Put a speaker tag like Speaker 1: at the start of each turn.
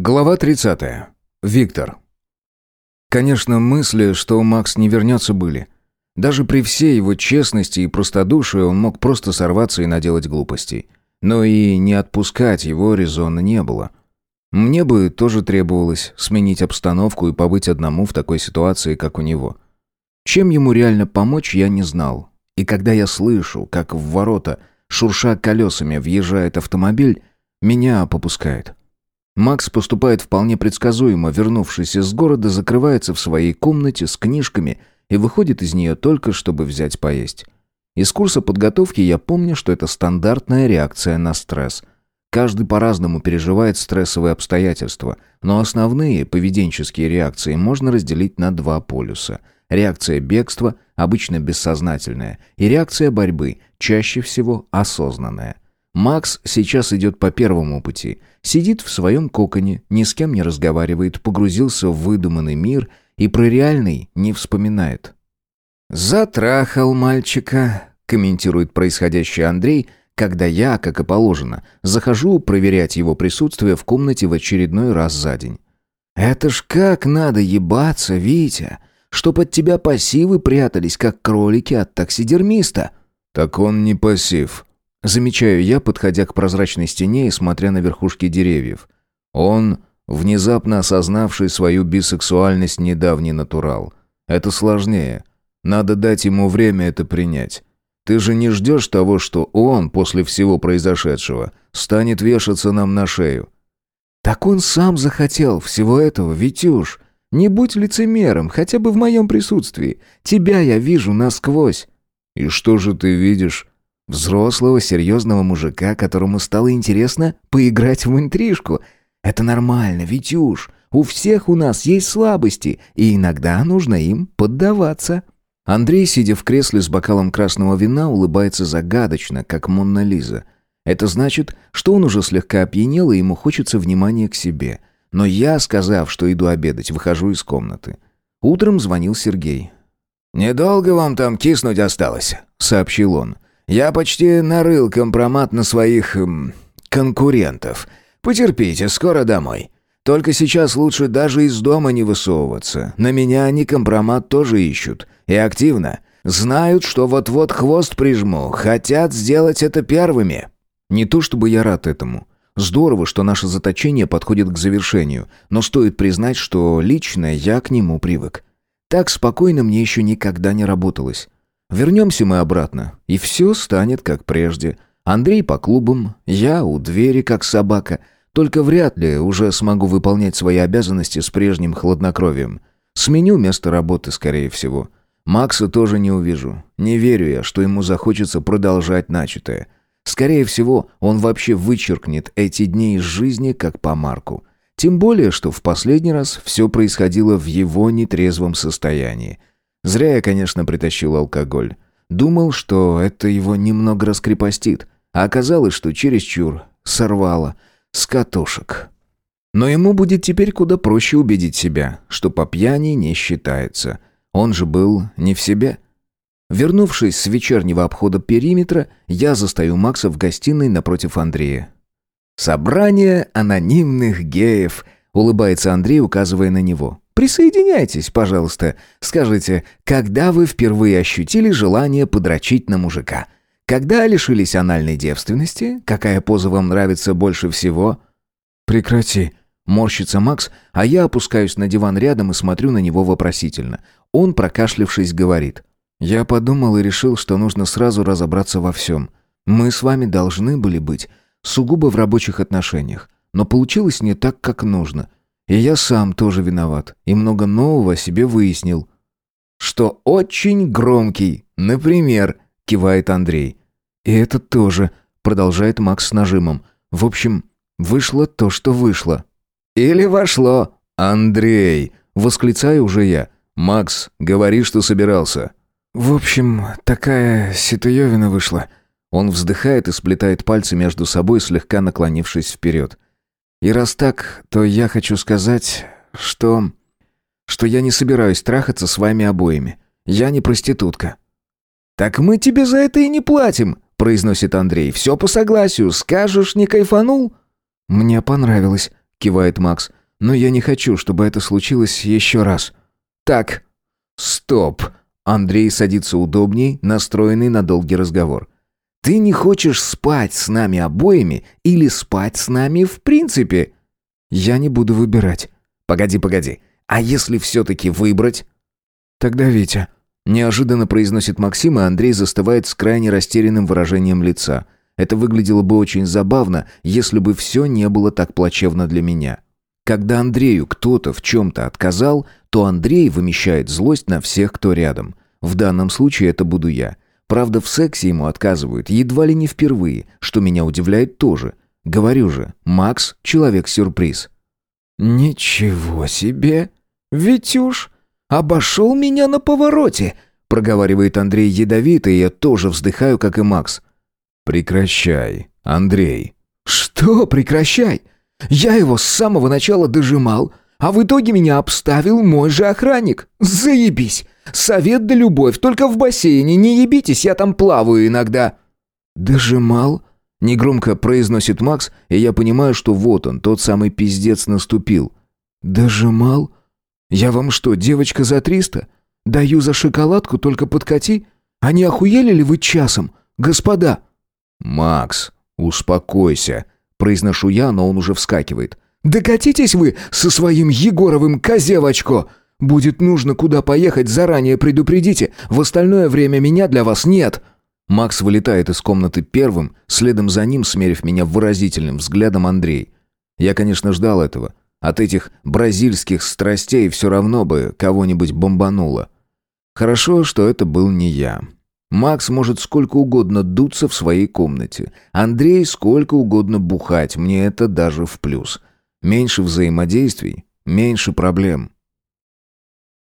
Speaker 1: Глава 30. Виктор. Конечно, мысли, что Макс не вернется, были. Даже при всей его честности и простодушии он мог просто сорваться и наделать глупостей. Но и не отпускать его резона не было. Мне бы тоже требовалось сменить обстановку и побыть одному в такой ситуации, как у него. Чем ему реально помочь, я не знал. И когда я слышу, как в ворота, шурша колесами, въезжает автомобиль, меня попускает. Макс поступает вполне предсказуемо, вернувшись из города, закрывается в своей комнате с книжками и выходит из нее только, чтобы взять поесть. Из курса подготовки я помню, что это стандартная реакция на стресс. Каждый по-разному переживает стрессовые обстоятельства, но основные поведенческие реакции можно разделить на два полюса. Реакция бегства, обычно бессознательная, и реакция борьбы, чаще всего осознанная – Макс сейчас идет по первому пути. Сидит в своем коконе, ни с кем не разговаривает, погрузился в выдуманный мир и про реальный не вспоминает. «Затрахал мальчика», — комментирует происходящее Андрей, когда я, как и положено, захожу проверять его присутствие в комнате в очередной раз за день. «Это ж как надо ебаться, Витя, чтоб от тебя пассивы прятались, как кролики от таксидермиста».
Speaker 2: «Так он не пассив»,
Speaker 1: Замечаю я, подходя к прозрачной стене и смотря на верхушки деревьев. Он, внезапно осознавший свою бисексуальность, недавний натурал. Это сложнее. Надо дать ему время это принять. Ты же не ждешь того, что он, после всего произошедшего, станет вешаться нам на шею.
Speaker 3: Так он сам захотел всего этого, Витюш. Не будь лицемером, хотя бы в моем присутствии. Тебя я вижу насквозь.
Speaker 2: И что же ты видишь?
Speaker 3: Взрослого, серьезного мужика, которому стало интересно поиграть в интрижку. Это нормально, Витюш. У всех у нас есть слабости, и иногда нужно им поддаваться.
Speaker 1: Андрей, сидя в кресле с бокалом красного вина, улыбается загадочно, как Монна Лиза. Это значит, что он уже слегка опьянел, и ему хочется внимания к себе. Но я, сказав, что иду обедать, выхожу из комнаты. Утром звонил Сергей.
Speaker 4: «Недолго вам там киснуть осталось», — сообщил он. Я почти нарыл компромат на своих... Эм, конкурентов. Потерпите, скоро домой. Только сейчас лучше даже из дома не высовываться. На меня они компромат тоже ищут. И активно. Знают, что вот-вот хвост прижму. Хотят сделать это первыми.
Speaker 1: Не то чтобы я рад этому. Здорово, что наше заточение подходит к завершению, но стоит признать, что лично я к нему привык. Так спокойно мне еще никогда не работалось. Вернемся мы обратно, и все станет как прежде. Андрей по клубам, я у двери как собака. Только вряд ли уже смогу выполнять свои обязанности с прежним хладнокровием. Сменю место работы, скорее всего. Макса тоже не увижу. Не верю я, что ему захочется продолжать начатое. Скорее всего, он вообще вычеркнет эти дни из жизни как по марку. Тем более, что в последний раз все происходило в его нетрезвом состоянии. Зря я, конечно, притащил алкоголь. Думал, что это его немного раскрепостит, а оказалось, что чересчур сорвало с катушек. Но ему будет теперь куда проще убедить себя, что по пьяни не считается. Он же был не в себе. Вернувшись с вечернего обхода периметра, я застаю Макса в гостиной напротив Андрея. «Собрание анонимных геев», — улыбается Андрей, указывая на него. Присоединяйтесь, пожалуйста. Скажите, когда вы впервые ощутили желание подрочить на мужика? Когда лишились анальной девственности? Какая поза вам нравится больше всего?
Speaker 3: Прекрати.
Speaker 1: Морщится Макс, а я опускаюсь на диван рядом и смотрю на него вопросительно. Он, прокашлявшись, говорит. «Я подумал и решил, что нужно сразу разобраться во всем. Мы с вами должны были быть сугубо в рабочих отношениях, но получилось не так, как нужно. И я сам тоже виноват, и много нового о себе выяснил.
Speaker 4: Что очень громкий, например, кивает Андрей.
Speaker 1: И это тоже, продолжает Макс с нажимом. В общем, вышло то, что вышло.
Speaker 4: Или вошло.
Speaker 1: Андрей, восклицаю уже я. Макс, говори, что собирался.
Speaker 3: В общем, такая ситуевина вышла.
Speaker 1: Он вздыхает и сплетает пальцы между собой, слегка наклонившись вперед. И раз так, то я хочу сказать, что... что я не собираюсь трахаться с вами обоими. Я не проститутка».
Speaker 4: «Так мы тебе за это и не платим», — произносит Андрей. «Все по согласию. Скажешь, не кайфанул?»
Speaker 3: «Мне понравилось», ——
Speaker 1: кивает Макс. «Но я не хочу, чтобы это случилось еще раз». «Так, стоп!» Андрей садится удобней, настроенный на долгий разговор. «Ты не хочешь спать с нами обоими или спать с нами в принципе?» «Я не буду выбирать». «Погоди, погоди. А если все-таки выбрать?» «Тогда Витя». Неожиданно произносит Максим, и Андрей застывает с крайне растерянным выражением лица. Это выглядело бы очень забавно, если бы все не было так плачевно для меня. Когда Андрею кто-то в чем-то отказал, то Андрей вымещает злость на всех, кто рядом. В данном случае это буду я. Правда, в сексе ему отказывают едва ли не впервые, что меня удивляет тоже. Говорю же, Макс — человек-сюрприз. «Ничего себе! Витюш, обошел меня на повороте!» проговаривает Андрей ядовито, и я тоже вздыхаю, как и Макс.
Speaker 2: «Прекращай, Андрей».
Speaker 1: «Что прекращай? Я его с самого начала дожимал, а в итоге меня обставил мой же охранник. Заебись! Совет да любовь, только в бассейне, не ебитесь, я там плаваю иногда». «Дожимал?» — негромко произносит Макс, и я понимаю, что вот он, тот самый пиздец наступил. «Дожимал? Я вам что, девочка за триста? Даю за шоколадку, только подкати? А не охуели ли вы часом, господа?»
Speaker 2: «Макс, успокойся», — произношу я, но он уже вскакивает.
Speaker 1: «Докатитесь вы со своим Егоровым козевочко! Будет нужно куда поехать, заранее предупредите. В остальное время меня для вас нет!» Макс вылетает из комнаты первым, следом за ним, смерив меня выразительным взглядом Андрей. Я, конечно, ждал этого. От этих бразильских страстей все равно бы кого-нибудь бомбануло. Хорошо, что это был не я. Макс может сколько угодно дуться в своей комнате. Андрей сколько угодно бухать, мне это даже в плюс. Меньше взаимодействий, меньше проблем.